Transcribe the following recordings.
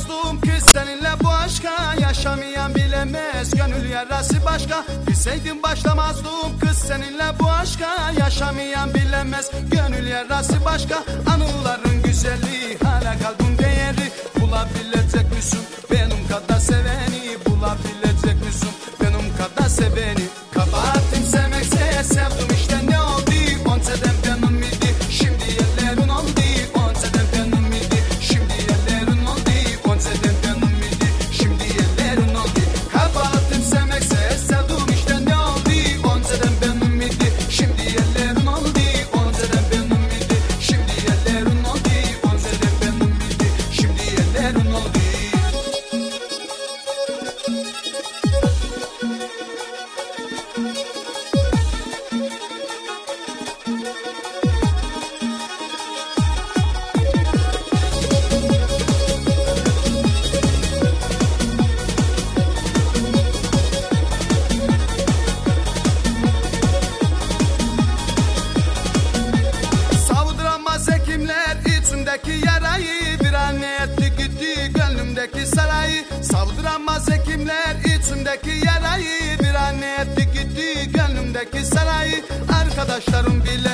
başlamazdım ki seninle bu aşka. Yaşamayan bilemez gönül yarası başka. Bilseydim başlamazdım kız seninle bu aşka. Yaşamayan bilemez gönül yarası başka. Anıların güzelliği hala kalbin değeri. Bulabilecek İçindeki yarayı. Bir etti gitti gönlümdeki sarayı. Savduramaz hekimler içindeki yarayı Bir an etti gitti gönlümdeki sarayı Arkadaşlarım bile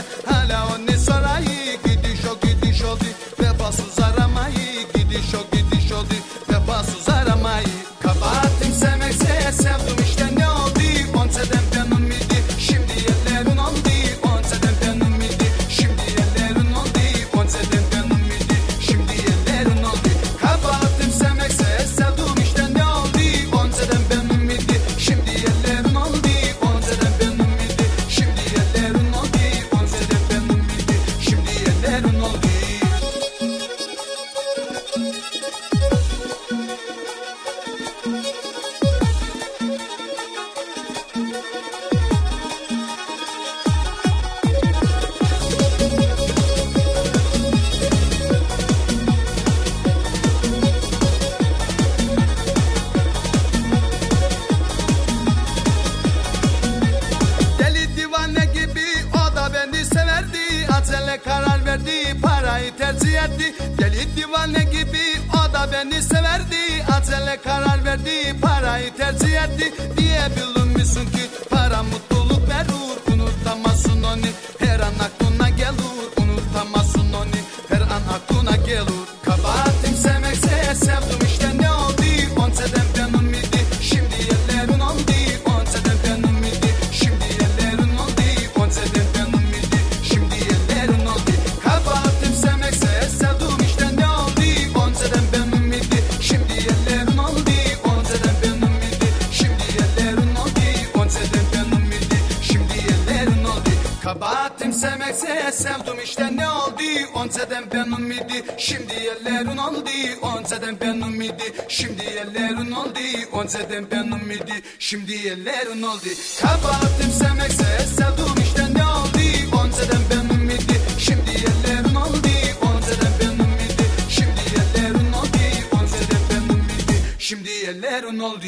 parayı tercih etti. Deli divane gibi o da beni severdi. Acele karar verdi parayı tercih etti. Diyebilir misin ki para mutluluk verir Unutamazsın onu Sevmekse sevdim işte ne oldu Önceden benim miydi şimdi ellerin oldu Önceden benim miydi şimdi ellerin oldu Önceden benim miydi şimdi ellerin oldu Kabahatim sevmekse sevdim işte ne oldu Önceden benim miydi şimdi ellerin oldu Önceden benim miydi şimdi ellerin oldu Önceden benim miydi şimdi ellerin oldu